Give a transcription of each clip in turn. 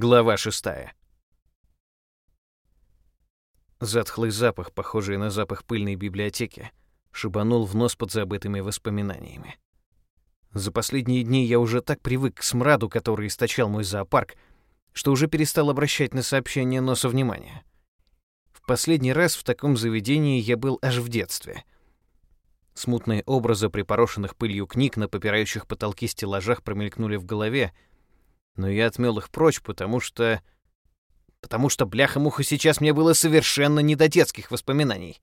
Глава шестая. Затхлый запах, похожий на запах пыльной библиотеки, шибанул в нос под забытыми воспоминаниями. За последние дни я уже так привык к смраду, который источал мой зоопарк, что уже перестал обращать на сообщение носа внимания. В последний раз в таком заведении я был аж в детстве. Смутные образы припорошенных пылью книг на попирающих потолки стеллажах промелькнули в голове — но я отмел их прочь, потому что... Потому что, бляха-муха, сейчас мне было совершенно не до детских воспоминаний.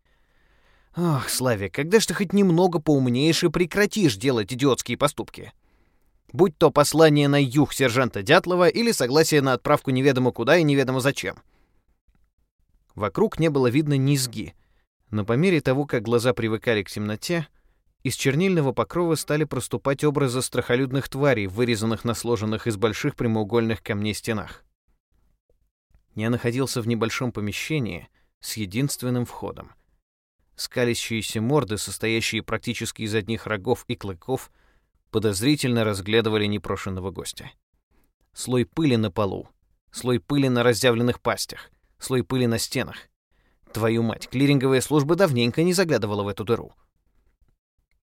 Ох, Славик, когда ж ты хоть немного поумнеешь и прекратишь делать идиотские поступки? Будь то послание на юг сержанта Дятлова или согласие на отправку неведомо куда и неведомо зачем. Вокруг не было видно низги, но по мере того, как глаза привыкали к темноте, из чернильного покрова стали проступать образы страхолюдных тварей, вырезанных на сложенных из больших прямоугольных камней стенах. Я находился в небольшом помещении с единственным входом. Скалящиеся морды, состоящие практически из одних рогов и клыков, подозрительно разглядывали непрошенного гостя. Слой пыли на полу, слой пыли на разъявленных пастях, слой пыли на стенах. Твою мать, клиринговая служба давненько не заглядывала в эту дыру.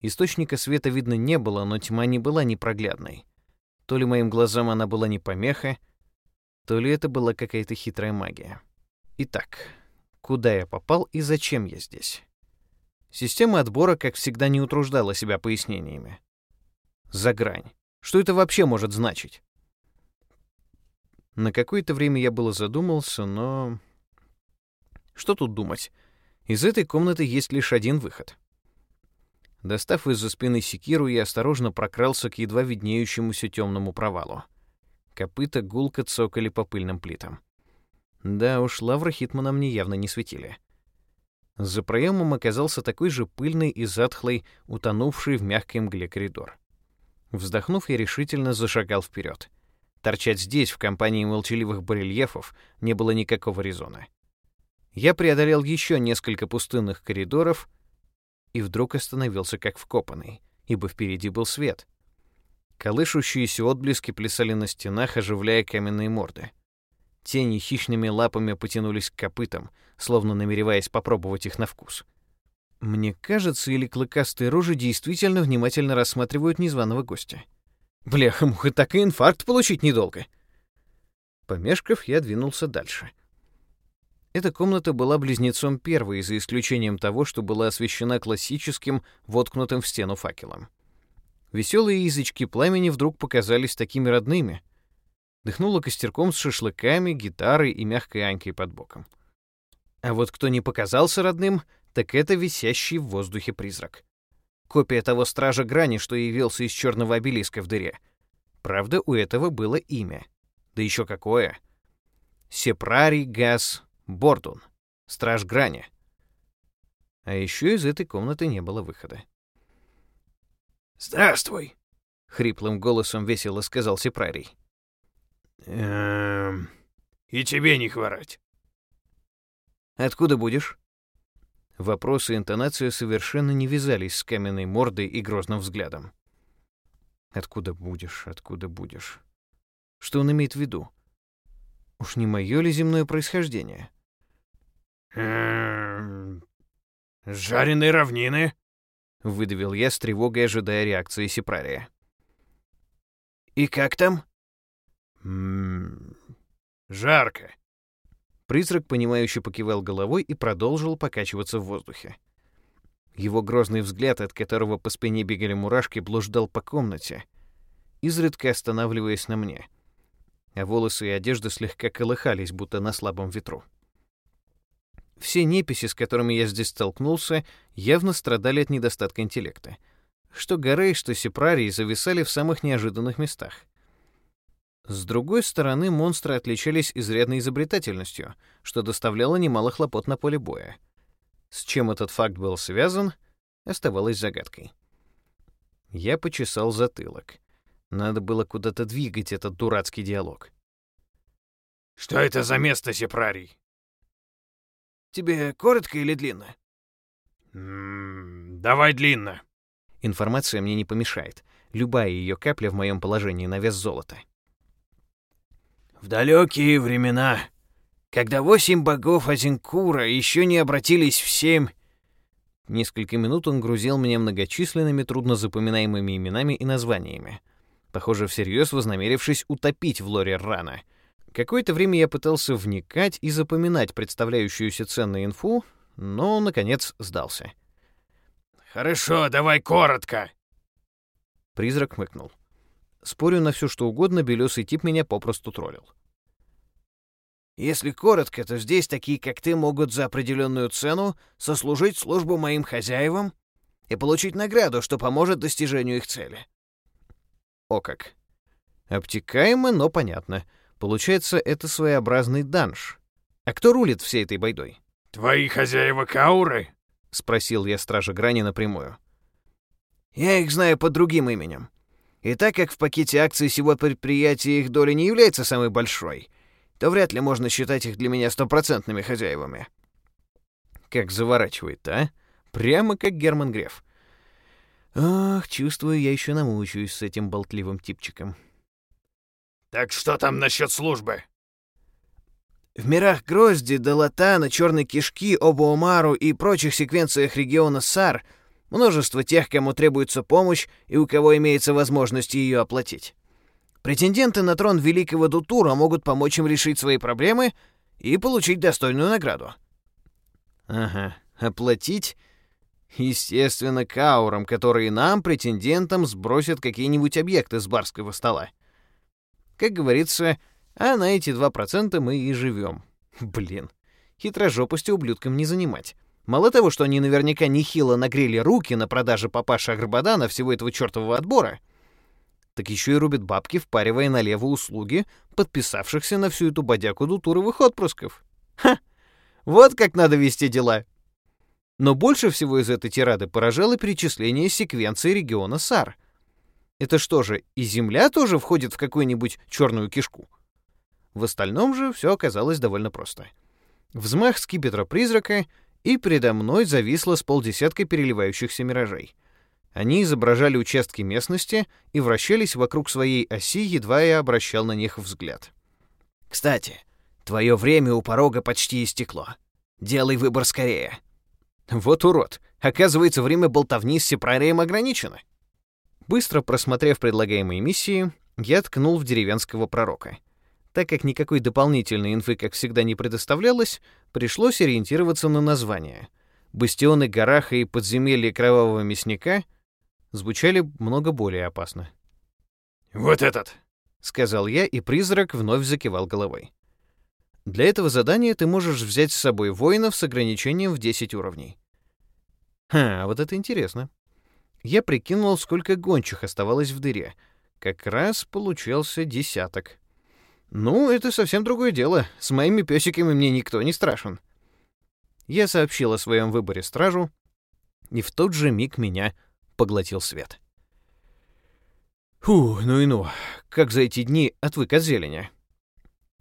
Источника света видно не было, но тьма не была непроглядной. То ли моим глазам она была не помеха, то ли это была какая-то хитрая магия. Итак, куда я попал и зачем я здесь? Система отбора, как всегда, не утруждала себя пояснениями. За грань. Что это вообще может значить? На какое-то время я было задумался, но... Что тут думать? Из этой комнаты есть лишь один выход. Достав из-за спины секиру, я осторожно прокрался к едва виднеющемуся темному провалу. Копыта гулко цокали по пыльным плитам. Да уж, лавры Хитмана мне явно не светили. За проемом оказался такой же пыльный и затхлый, утонувший в мягкой мгле коридор. Вздохнув, я решительно зашагал вперед. Торчать здесь, в компании молчаливых барельефов, не было никакого резона. Я преодолел еще несколько пустынных коридоров — и вдруг остановился как вкопанный, ибо впереди был свет. Колышущиеся отблески плясали на стенах, оживляя каменные морды. Тени хищными лапами потянулись к копытам, словно намереваясь попробовать их на вкус. Мне кажется, или клыкастые рожи действительно внимательно рассматривают незваного гостя. Бляха-муха, так и инфаркт получить недолго. Помешков, я двинулся дальше — эта комната была близнецом первой, за исключением того, что была освещена классическим, воткнутым в стену факелом. Веселые язычки пламени вдруг показались такими родными. Дыхнуло костерком с шашлыками, гитарой и мягкой Анькой под боком. А вот кто не показался родным, так это висящий в воздухе призрак. Копия того стража грани, что явился из черного обелиска в дыре. Правда, у этого было имя. Да еще какое! Сепрарий Газ Бордун, страж грани. А еще из этой комнаты не было выхода. «Здравствуй!» — хриплым голосом весело сказал Сепрарий. «Эм... И тебе не хворать». «Откуда будешь?» Вопросы и интонация совершенно не вязались с каменной мордой и грозным взглядом. «Откуда будешь? Откуда будешь?» Что он имеет в виду? Уж не мое ли земное происхождение? «Эм... Жареные равнины?» — выдавил я с тревогой, ожидая реакции Сепрария. «И как там?» «М-м... Жарко». Призрак, понимающе покивал головой и продолжил покачиваться в воздухе. Его грозный взгляд, от которого по спине бегали мурашки, блуждал по комнате, изредка останавливаясь на мне — а волосы и одежда слегка колыхались, будто на слабом ветру. Все неписи, с которыми я здесь столкнулся, явно страдали от недостатка интеллекта. Что Горей, что Сепрарий зависали в самых неожиданных местах. С другой стороны, монстры отличались изрядной изобретательностью, что доставляло немало хлопот на поле боя. С чем этот факт был связан, оставалось загадкой. Я почесал затылок. Надо было куда-то двигать этот дурацкий диалог. «Что это за место, Сепрарий?» «Тебе коротко или длинно?» «М -м, «Давай длинно». Информация мне не помешает. Любая ее капля в моем положении на вес золота. В далекие времена, когда восемь богов Азинкура еще не обратились в семь... Несколько минут он грузил меня многочисленными труднозапоминаемыми именами и названиями. Похоже, всерьез вознамерившись утопить в лоре рано. Какое-то время я пытался вникать и запоминать представляющуюся ценную инфу, но, наконец, сдался. «Хорошо, давай коротко!» Призрак мыкнул. Спорю на все, что угодно, белесый тип меня попросту троллил. Если коротко, то здесь такие, как ты, могут за определенную цену сослужить службу моим хозяевам и получить награду, что поможет достижению их цели. О как. Обтекаемо, но понятно. Получается, это своеобразный данж. А кто рулит всей этой байдой? «Твои хозяева Кауры?» — спросил я стража Грани напрямую. «Я их знаю под другим именем. И так как в пакете акций всего предприятия их доля не является самой большой, то вряд ли можно считать их для меня стопроцентными хозяевами». Как заворачивает а? Прямо как Герман Греф. Ох, чувствую, я еще намучаюсь с этим болтливым типчиком. «Так что там насчет службы?» В мирах Грозди, Далатана, Черной Кишки, Обуомару и прочих секвенциях региона Сар множество тех, кому требуется помощь и у кого имеется возможность ее оплатить. Претенденты на трон Великого Дутура могут помочь им решить свои проблемы и получить достойную награду. Ага, оплатить? Естественно, каурам, которые нам, претендентам, сбросят какие-нибудь объекты с барского стола. Как говорится, а на эти 2% мы и живем. Блин, хитрожопости ублюдкам не занимать. Мало того, что они наверняка нехило нагрели руки на продаже папаши Агрбадана всего этого чертового отбора, так еще и рубят бабки, впаривая налево услуги подписавшихся на всю эту бодяку дутуровых отпрысков. Ха! Вот как надо вести дела. Но больше всего из этой тирады поражало перечисление секвенции региона САР. Это что же, и Земля тоже входит в какую-нибудь черную кишку? В остальном же все оказалось довольно просто. Взмах скипетра призрака, и передо мной зависло с полдесятка переливающихся миражей. Они изображали участки местности и вращались вокруг своей оси, едва я обращал на них взгляд. «Кстати, твое время у порога почти истекло. Делай выбор скорее». «Вот урод! Оказывается, время болтовни с Сепрарием ограничено». Быстро просмотрев предлагаемые миссии, я ткнул в деревенского пророка — так как никакой дополнительной инфы, как всегда, не предоставлялось, пришлось ориентироваться на название. Бастионы Гараха и подземелье Кровавого Мясника звучали много более опасно. «Вот этот!» — сказал я, и призрак вновь закивал головой. «Для этого задания ты можешь взять с собой воинов с ограничением в 10 уровней». Ха, вот это интересно. Я прикинул, сколько гончих оставалось в дыре. Как раз получился десяток. «Ну, это совсем другое дело. С моими песиками мне никто не страшен». Я сообщил о своем выборе стражу, и в тот же миг меня поглотил свет. Фу, ну и ну, как за эти дни отвык от зелени.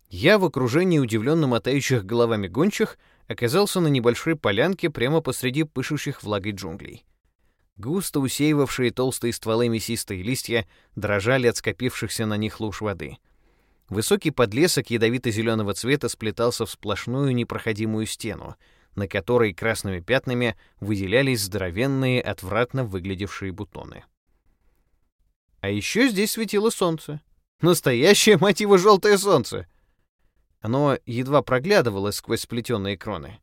Я в окружении удивленно мотающих головами гончих оказался на небольшой полянке прямо посреди пышущих влагой джунглей. Густо усеивавшие толстые стволы мясистые листья дрожали от скопившихся на них луж воды — Высокий подлесок ядовито-зеленого цвета сплетался в сплошную непроходимую стену, на которой красными пятнами выделялись здоровенные, отвратно выглядевшие бутоны. А еще здесь светило солнце. Настоящее, мать его, желтое солнце! Оно едва проглядывало сквозь сплетенные кроны.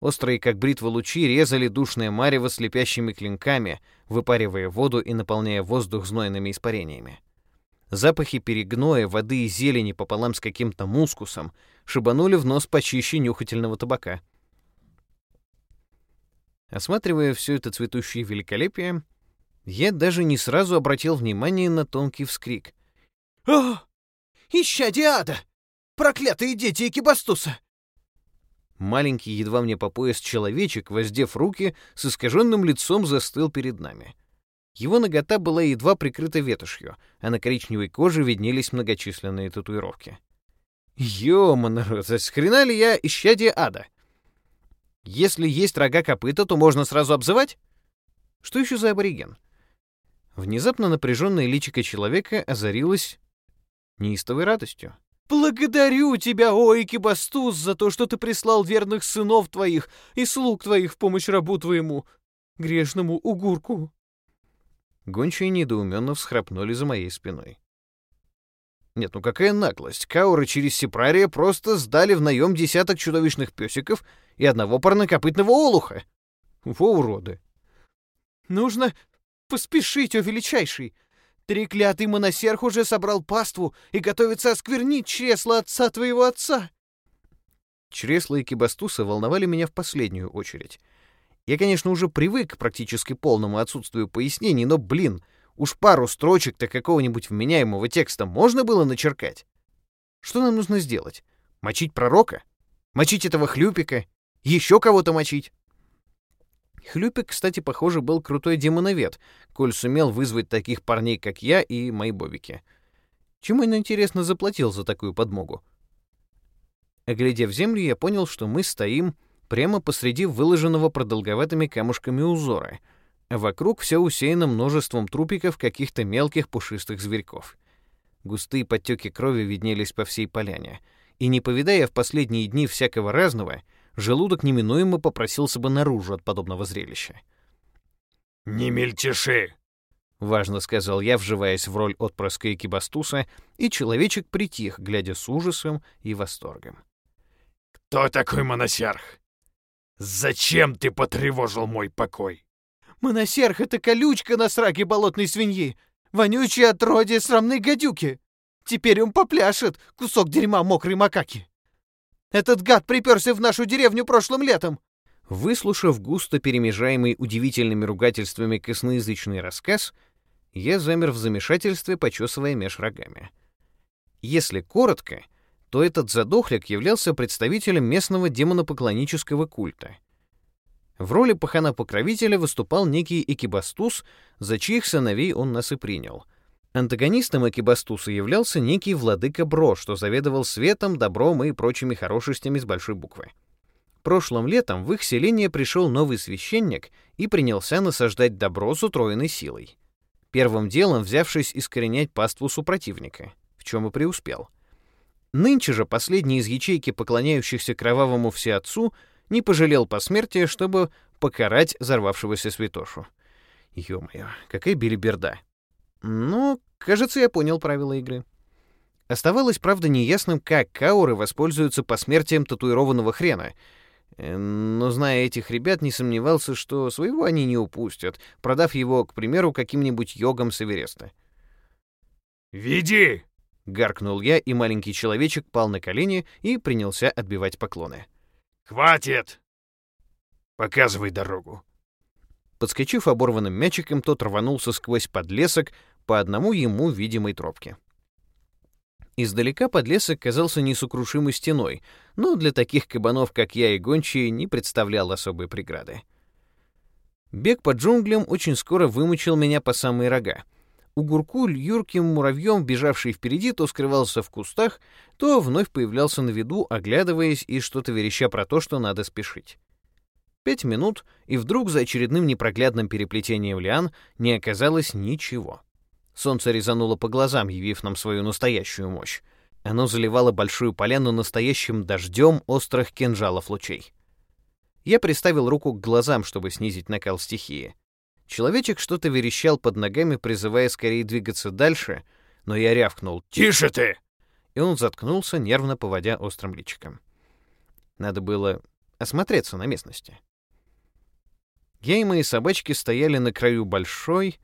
Острые, как бритва лучи, резали душное марево слепящими клинками, выпаривая воду и наполняя воздух знойными испарениями. Запахи перегноя, воды и зелени пополам с каким-то мускусом шибанули в нос почище нюхательного табака. Осматривая все это цветущее великолепие, я даже не сразу обратил внимание на тонкий вскрик. «О! Ища Диада! Проклятые дети Экибастуса!» Маленький, едва мне по пояс человечек, воздев руки, с искаженным лицом застыл перед нами. Его нагота была едва прикрыта ветошью, а на коричневой коже виднелись многочисленные татуировки. Ё-моё, с хрена ли я исчадие ада? Если есть рога копыта, то можно сразу обзывать? Что еще за абориген? Внезапно напряженное личико человека озарилось неистовой радостью. Благодарю тебя, о Экибастус, за то, что ты прислал верных сынов твоих и слуг твоих в помощь рабу твоему, грешному угурку. Гончие недоуменно всхрапнули за моей спиной. Нет, ну какая наглость. Кауры через Сепрария просто сдали в наем десяток чудовищных песиков и одного парнокопытного олуха. Во уроды. Нужно поспешить, о величайший. Треклятый моносерх уже собрал паству и готовится осквернить чресло отца твоего отца. Чресла и кибастуса волновали меня в последнюю очередь. Я, конечно, уже привык к практически полному отсутствию пояснений, но, блин, уж пару строчек-то какого-нибудь вменяемого текста можно было начеркать. Что нам нужно сделать? Мочить пророка? Мочить этого хлюпика? Еще кого-то мочить? Хлюпик, кстати, похоже, был крутой демоновед, коль сумел вызвать таких парней, как я и мои бобики. Чему он, интересно, заплатил за такую подмогу? Оглядев землю, я понял, что мы стоим прямо посреди выложенного продолговатыми камушками узора, вокруг все усеяно множеством трупиков каких-то мелких пушистых зверьков. Густые подтеки крови виднелись по всей поляне, и не повидая в последние дни всякого разного, желудок неминуемо попросился бы наружу от подобного зрелища. «Не мельтеши!» — важно сказал я, вживаясь в роль отпрыска Экибастуса, и человечек притих, глядя с ужасом и восторгом. «Кто такой моносерх? Зачем ты потревожил мой покой?» «Моносерх — это колючка на сраке болотной свиньи, вонючее отродье срамной гадюки. Теперь он попляшет, кусок дерьма мокрой макаки. Этот гад приперся в нашу деревню прошлым летом!» Выслушав густо перемежаемый удивительными ругательствами косноязычный рассказ, я замер в замешательстве, почесывая меж рогами. Если коротко, то этот задохляк являлся представителем местного демонопоклоннического культа. В роли пахана-покровителя выступал некий Экибастус, за чьих сыновей он нас и принял. Антагонистом Экибастуса являлся некий владыка Бро, что заведовал светом, добром и прочими хорошестями с большой буквы. Прошлым летом в их селение пришел новый священник и принялся насаждать добро с утроенной силой. Первым делом взявшись искоренять паству супротивника, в чем и преуспел — Нынче же последний из ячейки поклоняющихся кровавому всеотцу не пожалел посмертия, чтобы покарать взорвавшегося святошу. Ё-моё, какая билиберда. Ну, кажется, я понял правила игры. Оставалось, правда, неясным, как кауры воспользуются посмертием татуированного хрена. Э, но, зная этих ребят, не сомневался, что своего они не упустят, продав его, к примеру, каким-нибудь йогам с Эвереста. «Веди!» Гаркнул я, и маленький человечек пал на колени и принялся отбивать поклоны. «Хватит! Показывай дорогу!» Подскочив оборванным мячиком, тот рванулся сквозь подлесок по одному ему видимой тропке. Издалека подлесок казался несокрушимой стеной, но для таких кабанов, как я и гончие, не представлял особой преграды. Бег по джунглям очень скоро вымучил меня по самые рога — Угуркуль юрким муравьем, бежавший впереди, то скрывался в кустах, то вновь появлялся на виду, оглядываясь и что-то вереща про то, что надо спешить. Пять минут, и вдруг за очередным непроглядным переплетением лиан не оказалось ничего. Солнце резануло по глазам, явив нам свою настоящую мощь. Оно заливало большую поляну настоящим дождем острых кинжалов лучей. Я приставил руку к глазам, чтобы снизить накал стихии. Человечек что-то верещал под ногами, призывая скорее двигаться дальше, но я рявкнул «Тише ты!» И он заткнулся, нервно поводя острым личиком. Надо было осмотреться на местности. Я и мои собачки стояли на краю большой,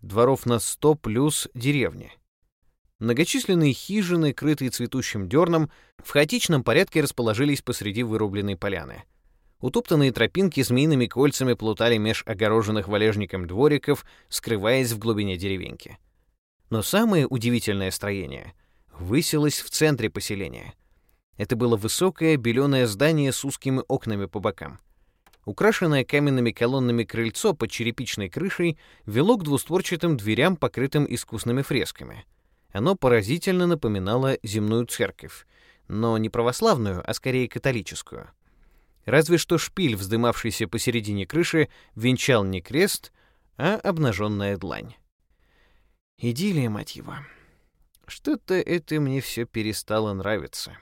дворов на сто плюс деревни. Многочисленные хижины, крытые цветущим дерном, в хаотичном порядке расположились посреди вырубленной поляны — Утоптанные тропинки змеиными кольцами плутали меж огороженных валежником двориков, скрываясь в глубине деревеньки. Но самое удивительное строение высилось в центре поселения. Это было высокое беленое здание с узкими окнами по бокам. Украшенное каменными колоннами крыльцо под черепичной крышей вело к двустворчатым дверям, покрытым искусными фресками. Оно поразительно напоминало земную церковь, но не православную, а скорее католическую — Разве что шпиль, вздымавшийся посередине крыши, венчал не крест, а обнаженная длань. Идиллия, мать его. Что-то это мне все перестало нравиться.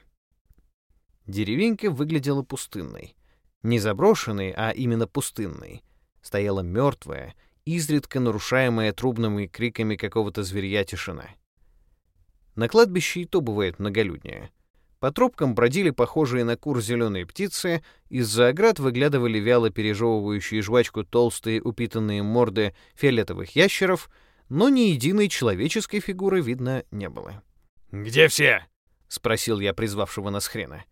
Деревенька выглядела пустынной. Не заброшенной, а именно пустынной. Стояла мертвая, изредка нарушаемая трубными криками какого-то зверья тишина. На кладбище и то бывает многолюднее. По тропкам бродили похожие на кур зеленые птицы, из-за оград выглядывали вяло пережевывающие жвачку толстые упитанные морды фиолетовых ящеров, но ни единой человеческой фигуры видно не было. «Где все?» — спросил я призвавшего нас хрена.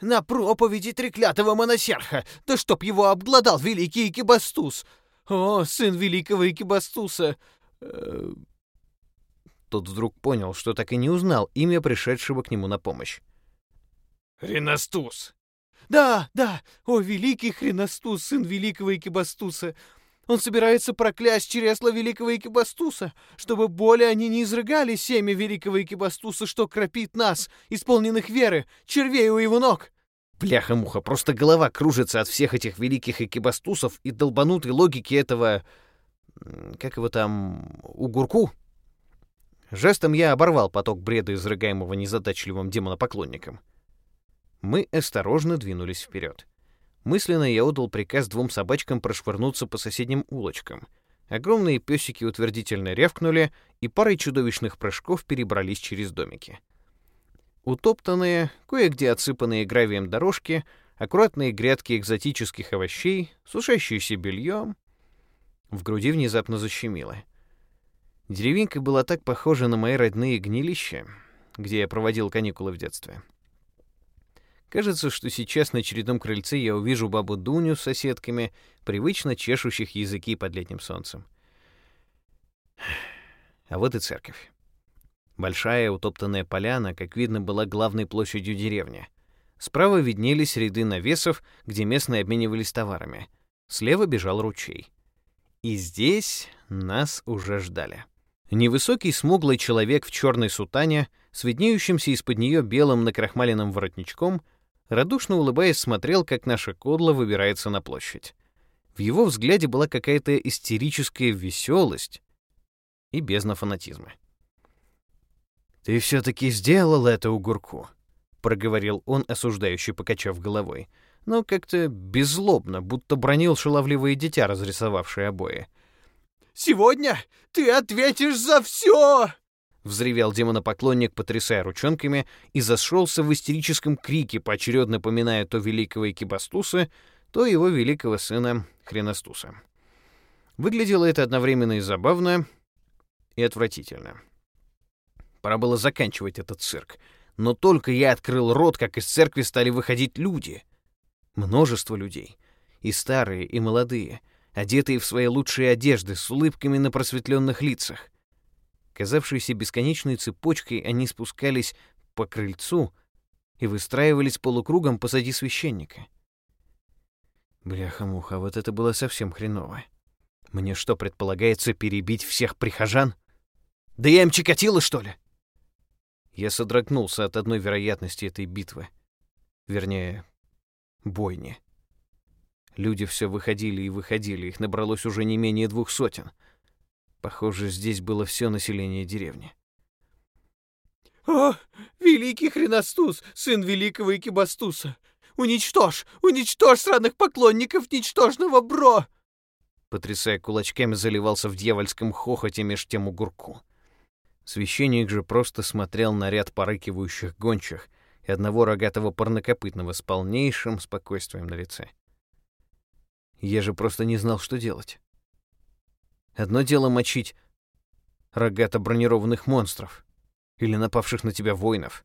«На проповеди треклятого моносерха! Да чтоб его обглодал великий Экибастус! О, сын великого Экибастуса!» э, Тот вдруг понял, что так и не узнал имя пришедшего к нему на помощь. Хреностус. Да, да, о, великий Хреностус, сын великого Экибастуса. Он собирается проклясть чресла великого Экибастуса, чтобы более они не изрыгали семя великого Экибастуса, что кропит нас, исполненных веры, червей у его ног. Бляха-муха, просто голова кружится от всех этих великих экибастусов и долбанутой логики этого... Как его там... Угурку? Жестом я оборвал поток бреда, изрыгаемого незадачливым демонопоклонником. Мы осторожно двинулись вперед. Мысленно я отдал приказ двум собачкам прошвырнуться по соседним улочкам. Огромные песики утвердительно рявкнули и парой чудовищных прыжков перебрались через домики. Утоптанные, кое-где отсыпанные гравием дорожки, аккуратные грядки экзотических овощей, сушащееся белье. В груди внезапно защемило. Деревенька была так похожа на мои родные гнилища, где я проводил каникулы в детстве. Кажется, что сейчас на очередном крыльце я увижу бабу Дуню с соседками, привычно чешущих языки под летним солнцем. А вот и церковь. Большая утоптанная поляна, как видно, была главной площадью деревни. Справа виднелись ряды навесов, где местные обменивались товарами. Слева бежал ручей. И здесь нас уже ждали. Невысокий смуглый человек в черной сутане, с виднеющимся из-под нее белым накрахмаленным воротничком, радушно улыбаясь, смотрел, как наша кодла выбирается на площадь. В его взгляде была какая-то истерическая веселость и бездна фанатизма. «Ты все-таки сделал это, Угурку», — проговорил он, осуждающий, покачав головой, но как-то беззлобно, будто бронил шаловливое дитя, разрисовавшее обои. «Сегодня ты ответишь за все!» — взревел демонопоклонник, потрясая ручонками, и зашелся в истерическом крике, поочередно поминая то великого Экибастуса, то его великого сына Хреностуса. Выглядело это одновременно и забавно, и отвратительно. Пора было заканчивать этот цирк. Но только я открыл рот, как из церкви стали выходить люди. Множество людей. И старые, и молодые, одетые в свои лучшие одежды, с улыбками на просветленных лицах. Казавшиеся бесконечной цепочкой, они спускались по крыльцу и выстраивались полукругом позади священника. Бляха-муха, вот это было совсем хреново. Мне что, предполагается перебить всех прихожан? Да я им чикатило, что ли? Я содрогнулся от одной вероятности этой битвы. Вернее, бойни. Люди все выходили и выходили, их набралось уже не менее двух сотен — Похоже, здесь было все население деревни. «О, великий Хреностус, сын великого Экибастуса! Уничтожь, уничтожь сраных поклонников ничтожного бро!» Потрясая кулачками, заливался в дьявольском хохоте меж тем угурку. Священник же просто смотрел на ряд порыкивающих гончих и одного рогатого парнокопытного с полнейшим спокойствием на лице. Я же просто не знал, что делать. Одно дело мочить рогато бронированных монстров или напавших на тебя воинов.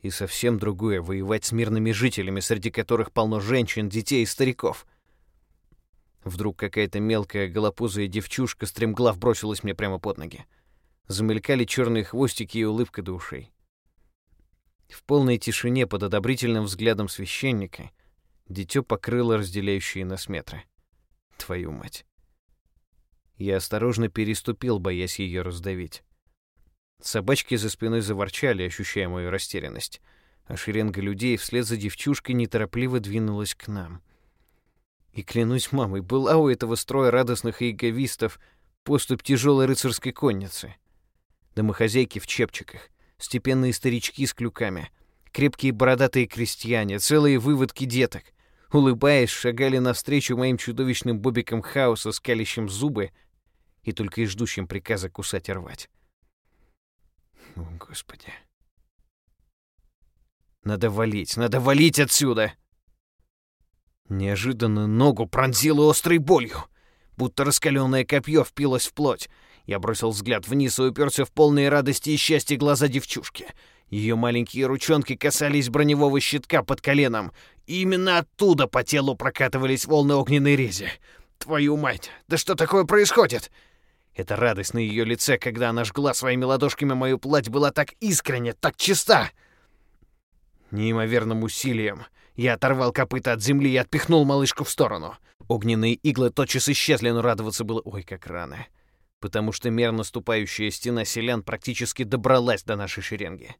И совсем другое — воевать с мирными жителями, среди которых полно женщин, детей и стариков. Вдруг какая-то мелкая голопузая девчушка стремглав бросилась мне прямо под ноги. Замелькали черные хвостики и улыбка до ушей. В полной тишине под одобрительным взглядом священника дитё покрыло разделяющие нас метры. Твою мать. Я осторожно переступил, боясь ее раздавить. Собачки за спиной заворчали, ощущая мою растерянность, а шеренга людей вслед за девчушкой неторопливо двинулась к нам. И клянусь мамой, была у этого строя радостных иеговистов поступь тяжелой рыцарской конницы. Домохозяйки в чепчиках, степенные старички с клюками, крепкие бородатые крестьяне, целые выводки деток. Улыбаясь, шагали навстречу моим чудовищным бобикам хаоса, скалящим зубы и только и ждущим приказа кусать и рвать. О, Господи. Надо валить, надо валить отсюда! Неожиданно ногу пронзило острой болью, будто раскаленное копье впилось в плоть. Я бросил взгляд вниз и уперся в полные радости и счастья глаза девчушки. Ее маленькие ручонки касались броневого щитка под коленом, и именно оттуда по телу прокатывались волны огненной рези. Твою мать, да что такое происходит? Эта радость на ее лице, когда она жгла своими ладошками мою плоть, была так искренне, так чиста. Неимоверным усилием я оторвал копыта от земли и отпихнул малышку в сторону. Огненные иглы тотчас исчезли, но радоваться было ой как рано, потому что мерно ступающая стена селян практически добралась до нашей шеренги.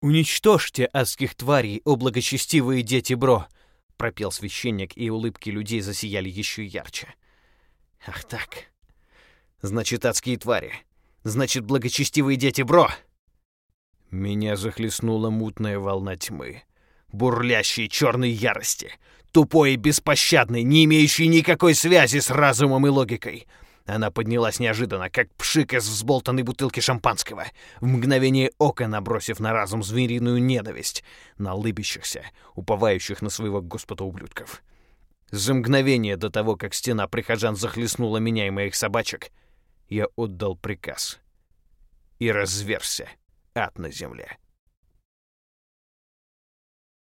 «Уничтожьте адских тварей, о благочестивые дети Бро!» — пропел священник, и улыбки людей засияли еще ярче. «Ах так! Значит, адские твари! Значит, благочестивые дети Бро!» Меня захлестнула мутная волна тьмы, бурлящей черной ярости, тупой и беспощадной, не имеющей никакой связи с разумом и логикой — она поднялась неожиданно, как пшик из взболтанной бутылки шампанского, в мгновение ока набросив на разум звериную ненависть, на лыбящихся, уповающих на своего господа ублюдков. За мгновение до того, как стена прихожан захлестнула меня и моих собачек, я отдал приказ. И разверся ад на земле.